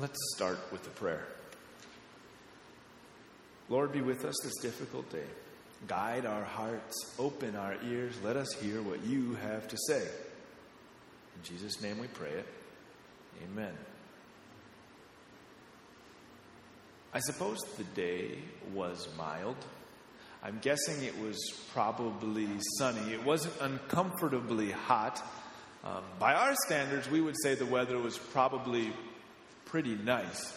Let's start with the prayer. Lord, be with us this difficult day. Guide our hearts, open our ears, let us hear what you have to say. In Jesus' name we pray it. Amen. I suppose the day was mild. I'm guessing it was probably sunny. It wasn't uncomfortably hot. Um, by our standards, we would say the weather was probably pretty nice.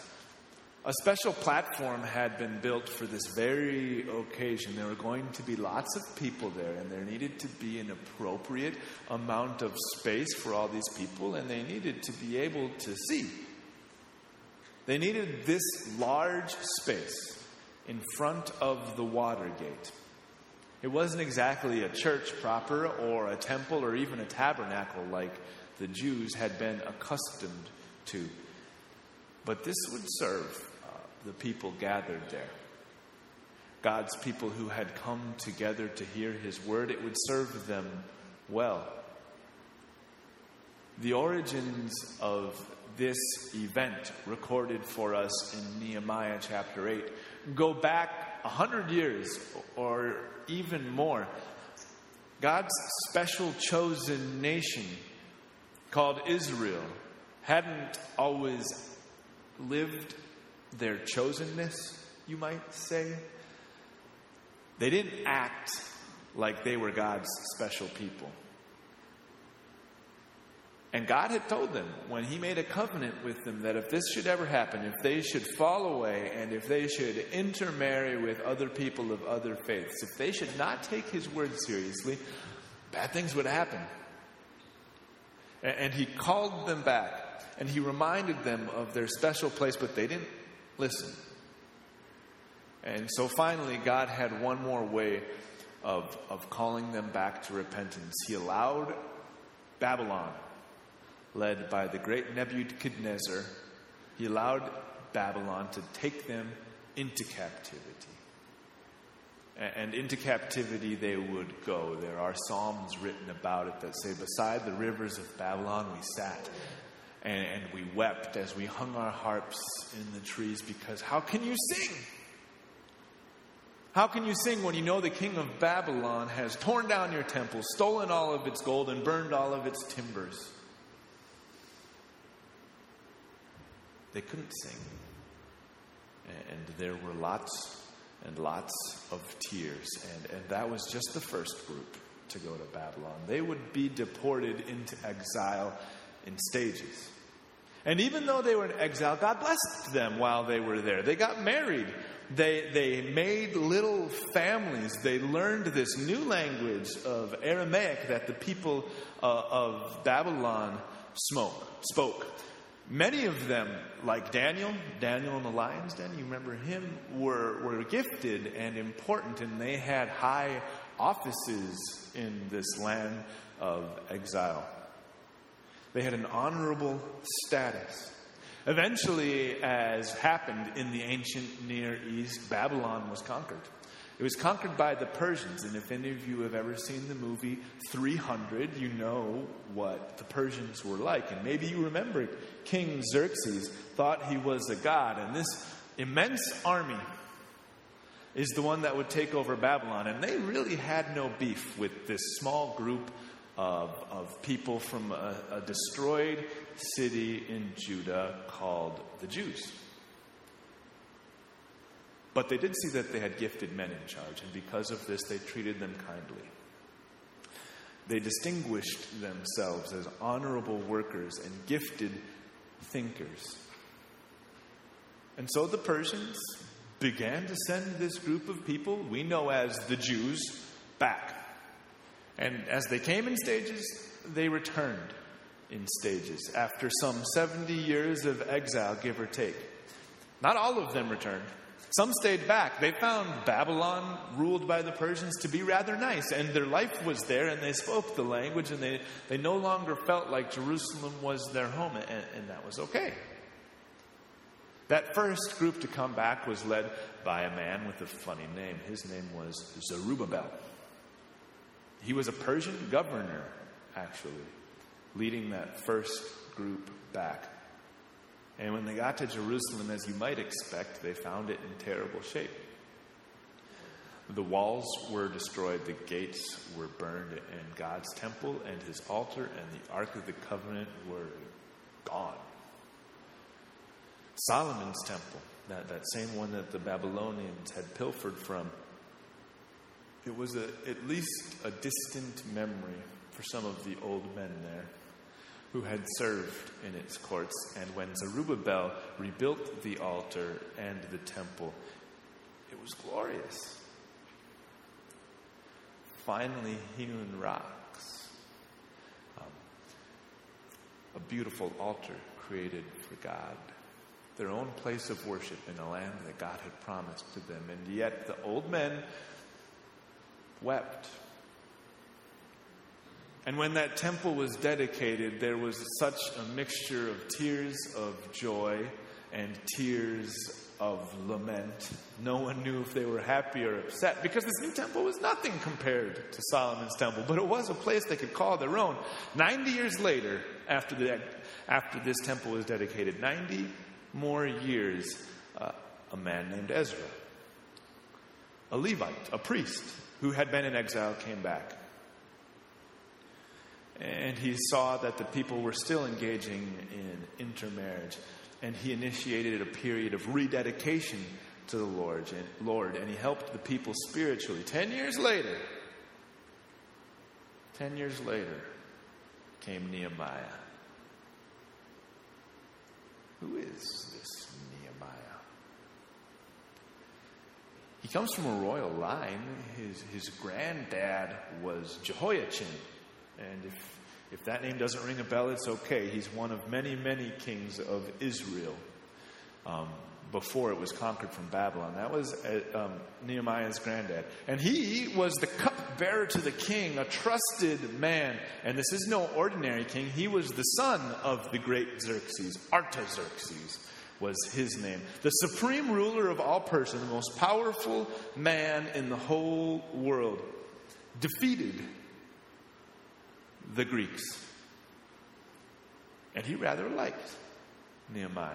A special platform had been built for this very occasion. There were going to be lots of people there, and there needed to be an appropriate amount of space for all these people, and they needed to be able to see. They needed this large space in front of the water gate. It wasn't exactly a church proper, or a temple, or even a tabernacle like the Jews had been accustomed to. But this would serve uh, the people gathered there. God's people who had come together to hear his word, it would serve them well. The origins of this event, recorded for us in Nehemiah chapter 8, go back a hundred years or even more. God's special chosen nation, called Israel, hadn't always lived their chosenness, you might say. They didn't act like they were God's special people. And God had told them when He made a covenant with them that if this should ever happen, if they should fall away, and if they should intermarry with other people of other faiths, if they should not take His word seriously, bad things would happen. And He called them back, and He reminded them of their special place, but they didn't listen. And so finally, God had one more way of, of calling them back to repentance. He allowed Babylon, led by the great Nebuchadnezzar, he allowed Babylon to take them into captivity. And into captivity they would go. There are psalms written about it that say, Beside the rivers of Babylon we sat and, and we wept as we hung our harps in the trees because how can you sing? How can you sing when you know the king of Babylon has torn down your temple, stolen all of its gold, and burned all of its timbers? They couldn't sing. And there were lots and lots of tears. And, and that was just the first group to go to Babylon. They would be deported into exile in stages. And even though they were in exile, God blessed them while they were there. They got married. They, they made little families. They learned this new language of Aramaic that the people uh, of Babylon smoke, spoke. Many of them, like Daniel, Daniel in the lion's den, you remember him, were, were gifted and important, and they had high offices in this land of exile. They had an honorable status. Eventually, as happened in the ancient Near East, Babylon was conquered. It was conquered by the Persians, and if any of you have ever seen the movie 300, you know what the Persians were like. And maybe you remember King Xerxes thought he was a god, and this immense army is the one that would take over Babylon. And they really had no beef with this small group of, of people from a, a destroyed city in Judah called the Jews. But they did see that they had gifted men in charge, and because of this, they treated them kindly. They distinguished themselves as honorable workers and gifted thinkers. And so the Persians began to send this group of people we know as the Jews back. And as they came in stages, they returned in stages after some 70 years of exile, give or take. Not all of them returned. Some stayed back. They found Babylon, ruled by the Persians, to be rather nice, and their life was there, and they spoke the language, and they, they no longer felt like Jerusalem was their home, and, and that was okay. That first group to come back was led by a man with a funny name. His name was Zerubbabel. He was a Persian governor, actually, leading that first group back. And when they got to Jerusalem, as you might expect, they found it in terrible shape. The walls were destroyed, the gates were burned, and God's temple and his altar and the Ark of the Covenant were gone. Solomon's temple, that, that same one that the Babylonians had pilfered from, it was a, at least a distant memory for some of the old men there who had served in its courts. And when Zerubbabel rebuilt the altar and the temple, it was glorious. Finely hewn rocks, um, a beautiful altar created for God, their own place of worship in a land that God had promised to them. And yet the old men wept and when that temple was dedicated, there was such a mixture of tears of joy and tears of lament. No one knew if they were happy or upset because this new temple was nothing compared to Solomon's temple, but it was a place they could call their own. 90 years later, after, the, after this temple was dedicated, 90 more years, uh, a man named Ezra, a Levite, a priest who had been in exile, came back and he saw that the people were still engaging in intermarriage. And he initiated a period of rededication to the Lord and, Lord, and he helped the people spiritually. Ten years later, ten years later, came Nehemiah. Who is this Nehemiah? He comes from a royal line. His, his granddad was Jehoiachin. And if, if that name doesn't ring a bell, it's okay. He's one of many, many kings of Israel um, before it was conquered from Babylon. That was uh, um, Nehemiah's granddad. And he was the cupbearer to the king, a trusted man. And this is no ordinary king. He was the son of the great Xerxes, Artaxerxes was his name. The supreme ruler of all Persia, the most powerful man in the whole world, defeated the Greeks. And he rather liked Nehemiah.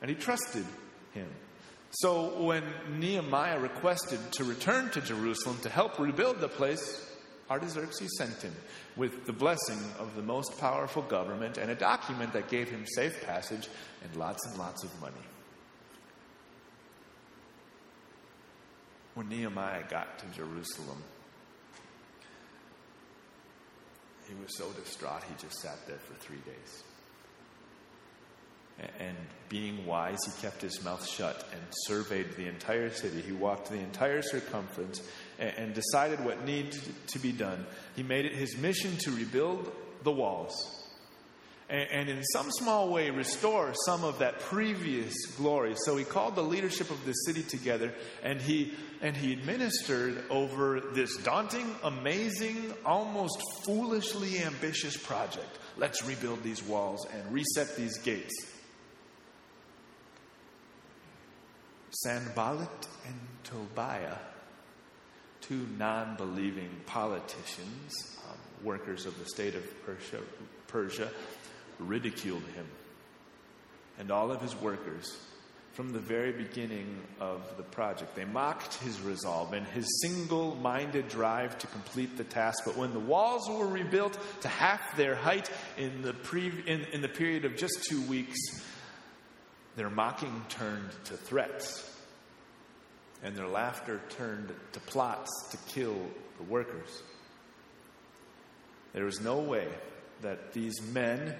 And he trusted him. So when Nehemiah requested to return to Jerusalem to help rebuild the place, Artaxerxes sent him with the blessing of the most powerful government and a document that gave him safe passage and lots and lots of money. When Nehemiah got to Jerusalem, He was so distraught, he just sat there for three days. And being wise, he kept his mouth shut and surveyed the entire city. He walked the entire circumference and decided what needed to be done. He made it his mission to rebuild the walls and, in some small way restore some of that previous glory. So he called the leadership of the city together and he and he administered over this daunting, amazing, almost foolishly ambitious project. Let's rebuild these walls and reset these gates. Sanballat and Tobiah, two non believing politicians, um, workers of the state of Persia, Persia ridiculed him and all of his workers from the very beginning of the project. They mocked his resolve and his single minded drive to complete the task. But when the walls were rebuilt to half their height in the, pre- in, in the period of just two weeks, their mocking turned to threats. And their laughter turned to plots to kill the workers. There was no way that these men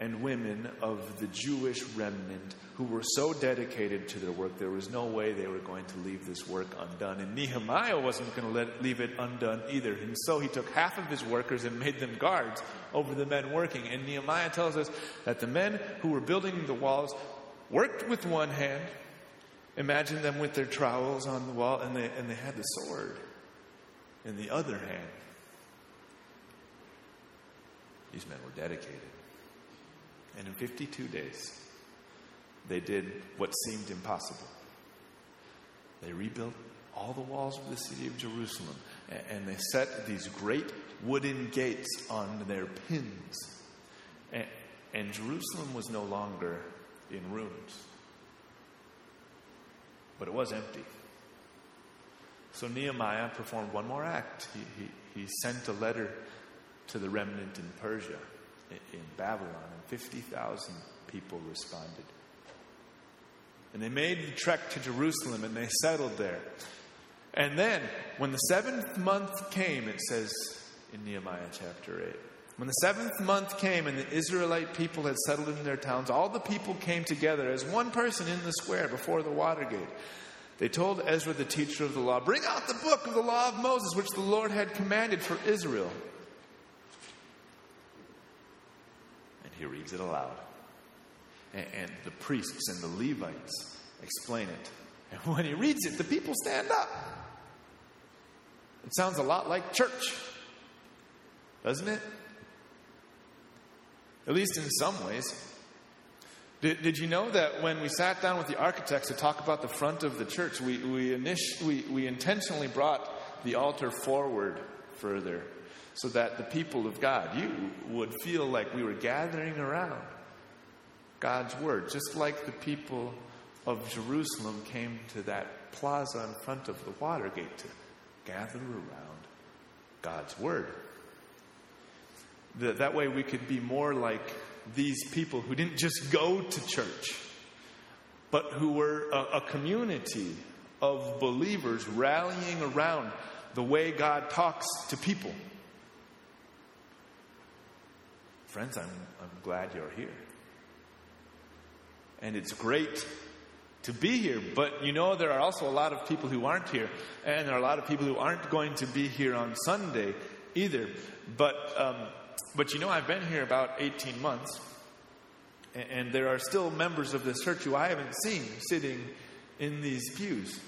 and women of the Jewish remnant who were so dedicated to their work, there was no way they were going to leave this work undone. And Nehemiah wasn't going to let, leave it undone either. And so he took half of his workers and made them guards over the men working. And Nehemiah tells us that the men who were building the walls worked with one hand. Imagine them with their trowels on the wall, and they, and they had the sword in the other hand. These men were dedicated. And in 52 days, they did what seemed impossible. They rebuilt all the walls of the city of Jerusalem and they set these great wooden gates on their pins. And Jerusalem was no longer in ruins, but it was empty. So Nehemiah performed one more act. He, he, he sent a letter to the remnant in Persia, in Babylon, and 50,000 people responded. And they made the trek to Jerusalem and they settled there. And then, when the seventh month came, it says in Nehemiah chapter 8, when the seventh month came and the Israelite people had settled in their towns, all the people came together as one person in the square before the water gate. They told Ezra, the teacher of the law, Bring out the book of the law of Moses, which the Lord had commanded for Israel. And he reads it aloud. And, and the priests and the Levites explain it. And when he reads it, the people stand up. It sounds a lot like church, doesn't it? At least in some ways. Did, did you know that when we sat down with the architects to talk about the front of the church, we, we, init- we, we intentionally brought the altar forward further so that the people of God, you, would feel like we were gathering around God's Word, just like the people of Jerusalem came to that plaza in front of the Watergate to gather around God's Word. That, that way we could be more like these people who didn't just go to church, but who were a, a community of believers rallying around the way God talks to people. Friends, I'm, I'm glad you're here. And it's great to be here, but you know, there are also a lot of people who aren't here, and there are a lot of people who aren't going to be here on Sunday either. But um, but you know, I've been here about 18 months, and there are still members of this church who I haven't seen sitting in these pews.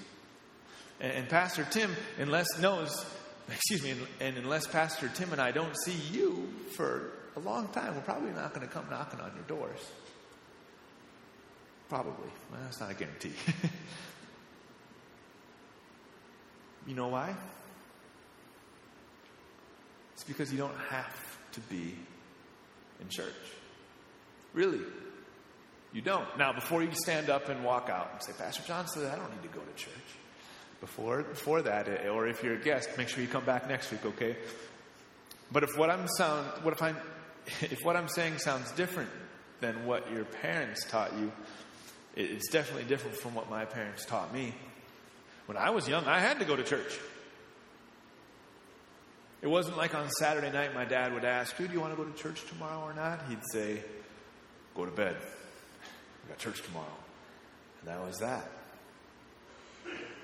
And Pastor Tim, unless knows, excuse me, and unless Pastor Tim and I don't see you for a long time, we're probably not going to come knocking on your doors. Probably. Well, that's not a guarantee. you know why? It's because you don't have to be in church. Really. You don't. Now, before you stand up and walk out and say, Pastor John said I don't need to go to church. Before, before that, eh, or if you're a guest, make sure you come back next week, okay? But if what I'm sound, what if I'm, if what I'm saying sounds different than what your parents taught you, it's definitely different from what my parents taught me. When I was young, I had to go to church. It wasn't like on Saturday night my dad would ask, Do you want to go to church tomorrow or not? He'd say, Go to bed. We got church tomorrow. And that was that.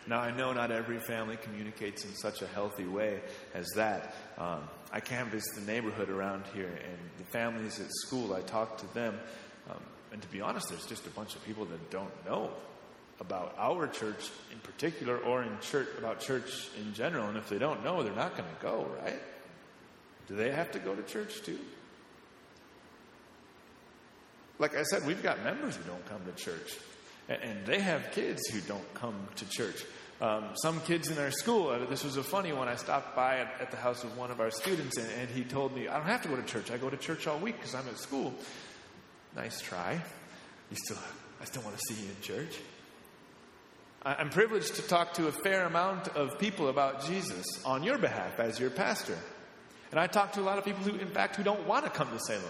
Now, I know not every family communicates in such a healthy way as that. Um, I canvass the neighborhood around here, and the families at school, I talk to them. Um, and to be honest, there's just a bunch of people that don't know about our church in particular or in church about church in general. And if they don't know, they're not going to go, right? Do they have to go to church too? Like I said, we've got members who don't come to church, and they have kids who don't come to church. Um, some kids in our school, this was a funny one. I stopped by at, at the house of one of our students, and, and, he told me, I don't have to go to church. I go to church all week because I'm at school. Nice try. You still, I still want to see you in church. I'm privileged to talk to a fair amount of people about Jesus on your behalf as your pastor. And I talk to a lot of people who, in fact, who don't want to come to Salem.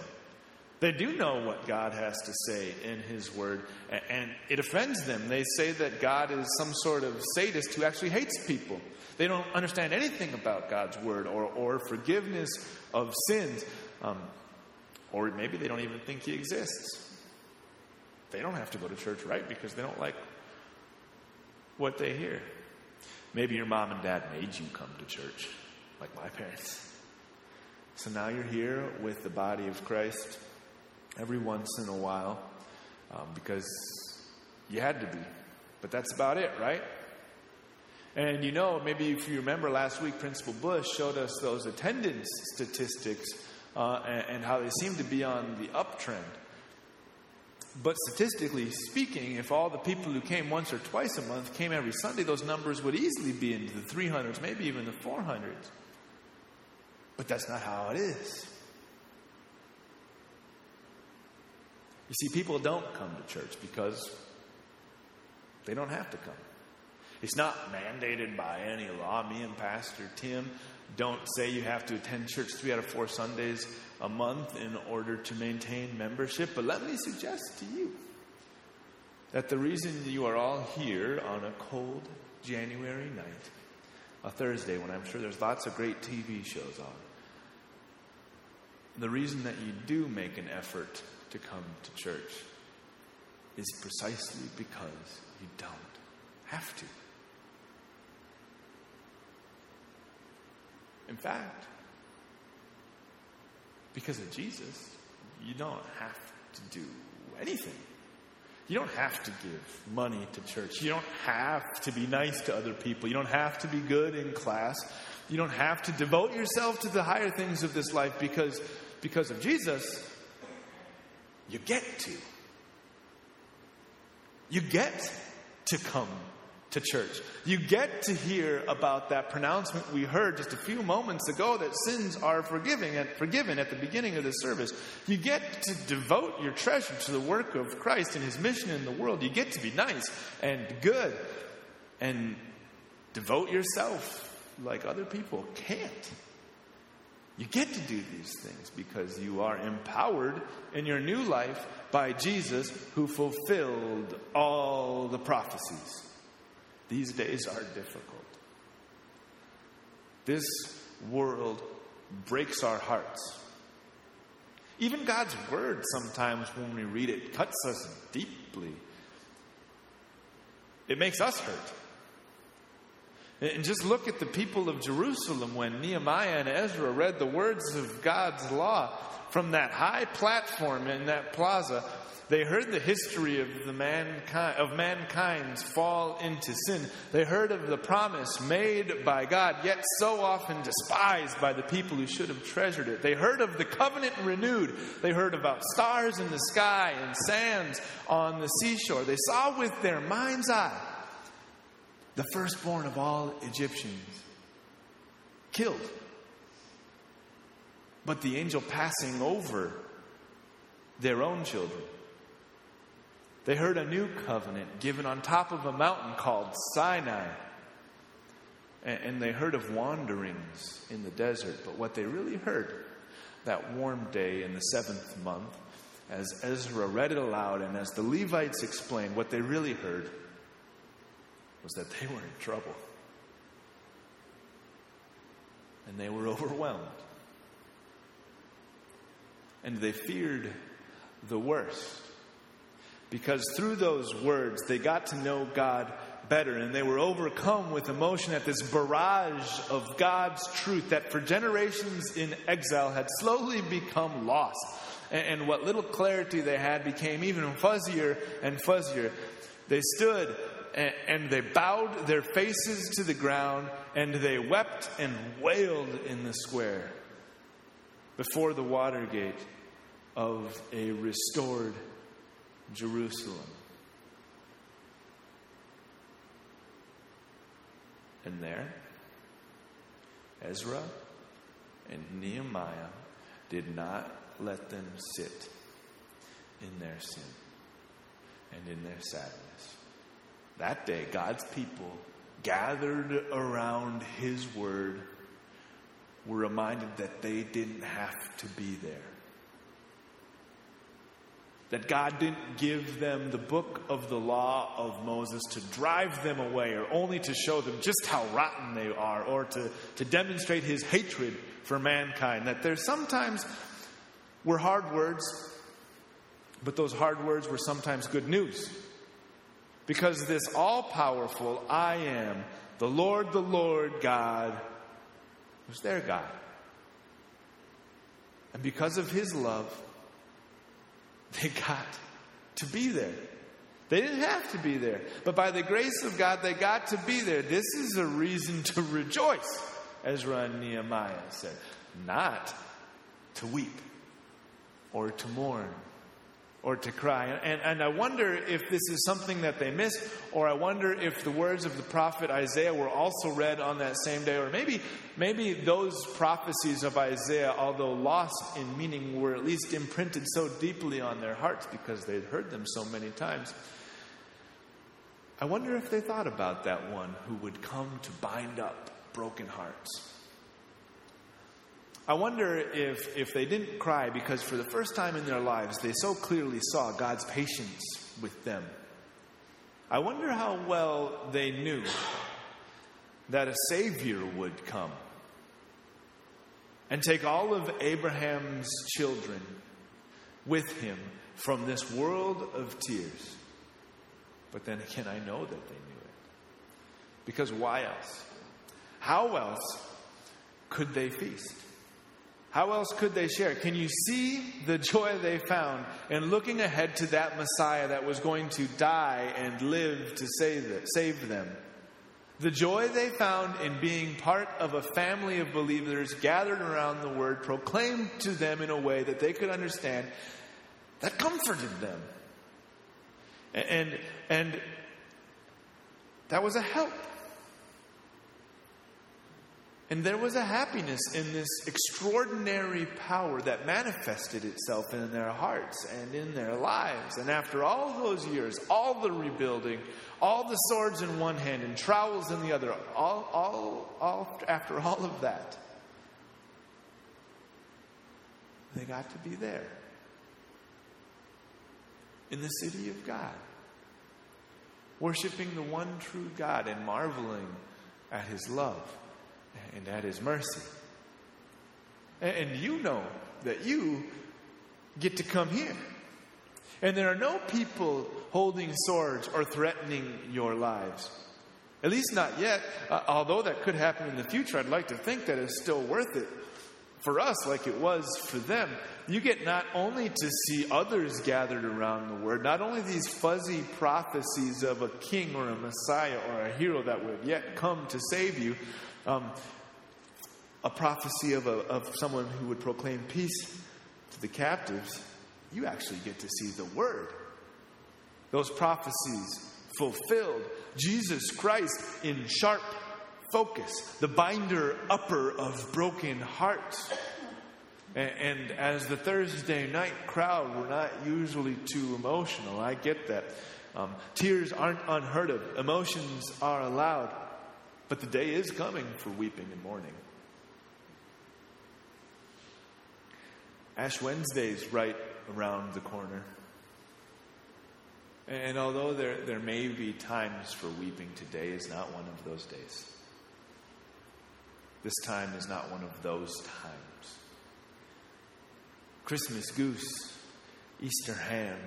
They do know what God has to say in His Word, and it offends them. They say that God is some sort of sadist who actually hates people. They don't understand anything about God's Word or, or forgiveness of sins, um, or maybe they don't even think He exists. They don't have to go to church, right? Because they don't like what they hear. Maybe your mom and dad made you come to church, like my parents. So now you're here with the body of Christ every once in a while um, because you had to be. But that's about it, right? And you know, maybe if you remember last week, Principal Bush showed us those attendance statistics uh, and, and how they seem to be on the uptrend. But statistically speaking, if all the people who came once or twice a month came every Sunday, those numbers would easily be into the 300s, maybe even the 400s. But that's not how it is. You see, people don't come to church because they don't have to come. It's not mandated by any law. Me and Pastor Tim don't say you have to attend church three out of four Sundays a month in order to maintain membership. But let me suggest to you that the reason you are all here on a cold January night, a Thursday when I'm sure there's lots of great TV shows on, the reason that you do make an effort to come to church is precisely because you don't have to. Fact, because of Jesus, you don't have to do anything. You don't have to give money to church. You don't have to be nice to other people. You don't have to be good in class. You don't have to devote yourself to the higher things of this life because, because of Jesus, you get to. You get to come to church. You get to hear about that pronouncement we heard just a few moments ago that sins are forgiving and forgiven at the beginning of the service. You get to devote your treasure to the work of Christ and his mission in the world. You get to be nice and good and devote yourself like other people can't. You get to do these things because you are empowered in your new life by Jesus who fulfilled all the prophecies. These days are difficult. This world breaks our hearts. Even God's word, sometimes when we read it, cuts us deeply. It makes us hurt. And just look at the people of Jerusalem when Nehemiah and Ezra read the words of God's law from that high platform in that plaza. They heard the history of the mankind of mankind's fall into sin. They heard of the promise made by God, yet so often despised by the people who should have treasured it. They heard of the covenant renewed. They heard about stars in the sky and sands on the seashore. They saw with their mind's eye the firstborn of all Egyptians, killed. But the angel passing over their own children. They heard a new covenant given on top of a mountain called Sinai. And they heard of wanderings in the desert. But what they really heard that warm day in the seventh month, as Ezra read it aloud and as the Levites explained, what they really heard was that they were in trouble. And they were overwhelmed. And they feared the worst. Because through those words, they got to know God better and they were overcome with emotion at this barrage of God's truth that for generations in exile had slowly become lost. And, what little clarity they had became even fuzzier and fuzzier. They stood and, and they bowed their faces to the ground and they wept and wailed in the square before the water gate of a restored Jerusalem. And there, Ezra and Nehemiah did not let them sit in their sin and in their sadness. That day, God's people gathered around His Word were reminded that they didn't have to be there. That God didn't give them the book of the law of Moses to drive them away or only to show them just how rotten they are or to, to demonstrate his hatred for mankind. That there sometimes were hard words, but those hard words were sometimes good news. Because this all powerful I am, the Lord, the Lord God, was their God. And because of his love, they got to be there. They didn't have to be there, but by the grace of God, they got to be there. This is a reason to rejoice, Ezra and Nehemiah said, not to weep or to mourn or to cry. And, and I wonder if this is something that they missed, or I wonder if the words of the prophet Isaiah were also read on that same day, or maybe, maybe those prophecies of Isaiah, although lost in meaning, were at least imprinted so deeply on their hearts because they'd heard them so many times. I wonder if they thought about that one who would come to bind up broken hearts. I wonder if, if they didn't cry because for the first time in their lives they so clearly saw God's patience with them. I wonder how well they knew that a Savior would come and take all of Abraham's children with him from this world of tears. But then again, I know that they knew it. Because why else? How else could they feast? How else could they share? Can you see the joy they found in looking ahead to that Messiah that was going to die and live to save them? The joy they found in being part of a family of believers gathered around the word, proclaimed to them in a way that they could understand, that comforted them. And, and that was a help. And there was a happiness in this extraordinary power that manifested itself in their hearts and in their lives. And after all those years, all the rebuilding, all the swords in one hand and trowels in the other, all, all, all after all of that, they got to be there in the city of God, worshiping the one true God and marveling at his love and that is mercy. And you know that you get to come here. And there are no people holding swords or threatening your lives. At least not yet. Uh, although that could happen in the future, I'd like to think that it's still worth it for us like it was for them. You get not only to see others gathered around the word, not only these fuzzy prophecies of a king or a messiah or a hero that would yet come to save you, um, a prophecy of, a, of someone who would proclaim peace to the captives, you actually get to see the word. Those prophecies fulfilled. Jesus Christ in sharp focus, the binder upper of broken hearts. And, and, as the Thursday night crowd, we're not usually too emotional. I get that. Um, tears aren't unheard of, emotions are allowed. But the day is coming for weeping and mourning. Ash Wednesday's right around the corner. And although there, there may be times for weeping, today is not one of those days. This time is not one of those times. Christmas goose, Easter ham,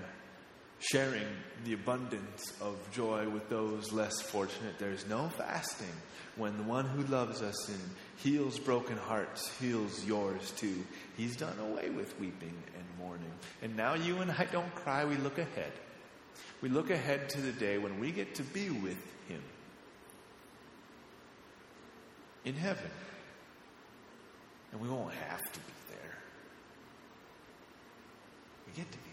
sharing the abundance of joy with those less fortunate. There's no fasting when the one who loves us and heals broken hearts heals yours too. He's done away with weeping and mourning. And now you and I don't cry, we look ahead. We look ahead to the day when we get to be with Him in heaven. And we won't have to be there. We get to be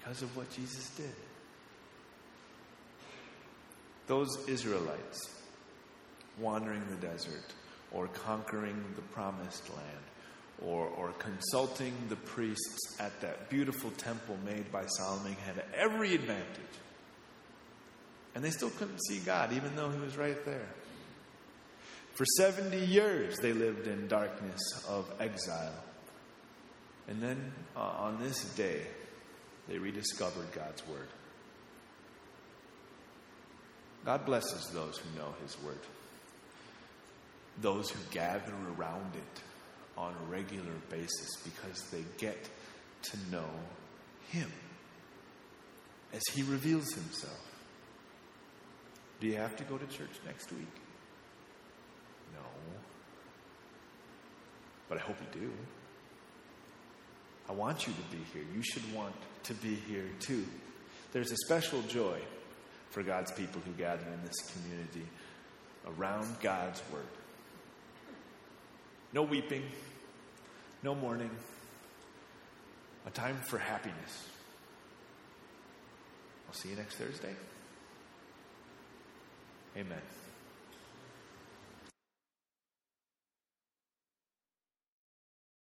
because of what Jesus did. Those Israelites wandering the desert or conquering the promised land or, or consulting the priests at that beautiful temple made by Solomon had every advantage. And they still couldn't see God, even though He was right there. For 70 years, they lived in darkness of exile. And then uh, on this day, they rediscovered God's Word. God blesses those who know His Word, those who gather around it on a regular basis because they get to know Him as He reveals Himself. Do you have to go to church next week? No. But I hope you do. I want you to be here. You should want to be here too. There's a special joy for God's people who gather in this community around God's Word. No weeping, no mourning, a time for happiness. I'll see you next Thursday. Amen.